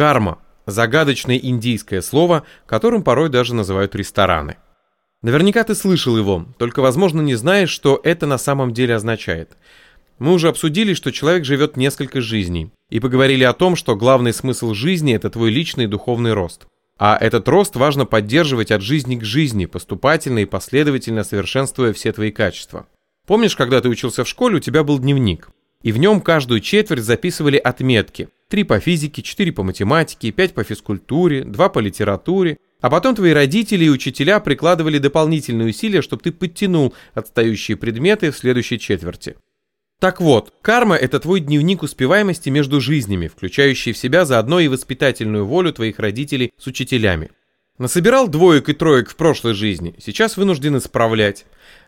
Карма – загадочное индийское слово, которым порой даже называют рестораны. Наверняка ты слышал его, только, возможно, не знаешь, что это на самом деле означает. Мы уже обсудили, что человек живет несколько жизней, и поговорили о том, что главный смысл жизни – это твой личный духовный рост. А этот рост важно поддерживать от жизни к жизни, поступательно и последовательно совершенствуя все твои качества. Помнишь, когда ты учился в школе, у тебя был дневник? И в нем каждую четверть записывали отметки. Три по физике, четыре по математике, пять по физкультуре, два по литературе. А потом твои родители и учителя прикладывали дополнительные усилия, чтобы ты подтянул отстающие предметы в следующей четверти. Так вот, карма – это твой дневник успеваемости между жизнями, включающий в себя заодно и воспитательную волю твоих родителей с учителями. Насобирал двоек и троек в прошлой жизни, сейчас вынужден исправлять.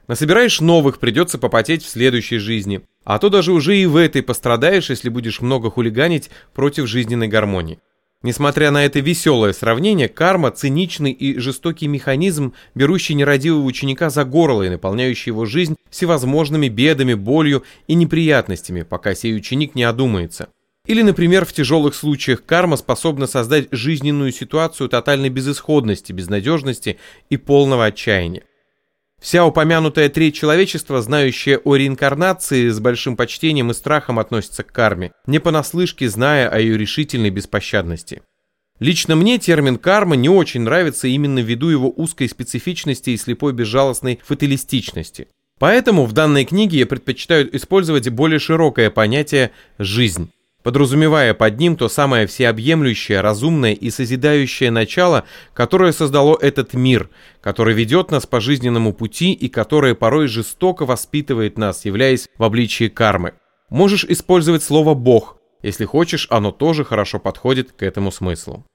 Насобираешь новых, придется попотеть в следующей жизни. А то даже уже и в этой пострадаешь, если будешь много хулиганить против жизненной гармонии. Несмотря на это веселое сравнение, карма – циничный и жестокий механизм, берущий нерадивого ученика за горло и наполняющий его жизнь всевозможными бедами, болью и неприятностями, пока сей ученик не одумается. Или, например, в тяжелых случаях карма способна создать жизненную ситуацию тотальной безысходности, безнадежности и полного отчаяния. Вся упомянутая треть человечества, знающая о реинкарнации, с большим почтением и страхом относится к карме, не понаслышке зная о ее решительной беспощадности. Лично мне термин «карма» не очень нравится именно ввиду его узкой специфичности и слепой безжалостной фаталистичности. Поэтому в данной книге я предпочитаю использовать более широкое понятие «жизнь» подразумевая под ним то самое всеобъемлющее, разумное и созидающее начало, которое создало этот мир, который ведет нас по жизненному пути и которое порой жестоко воспитывает нас, являясь в обличии кармы. Можешь использовать слово «бог», если хочешь, оно тоже хорошо подходит к этому смыслу.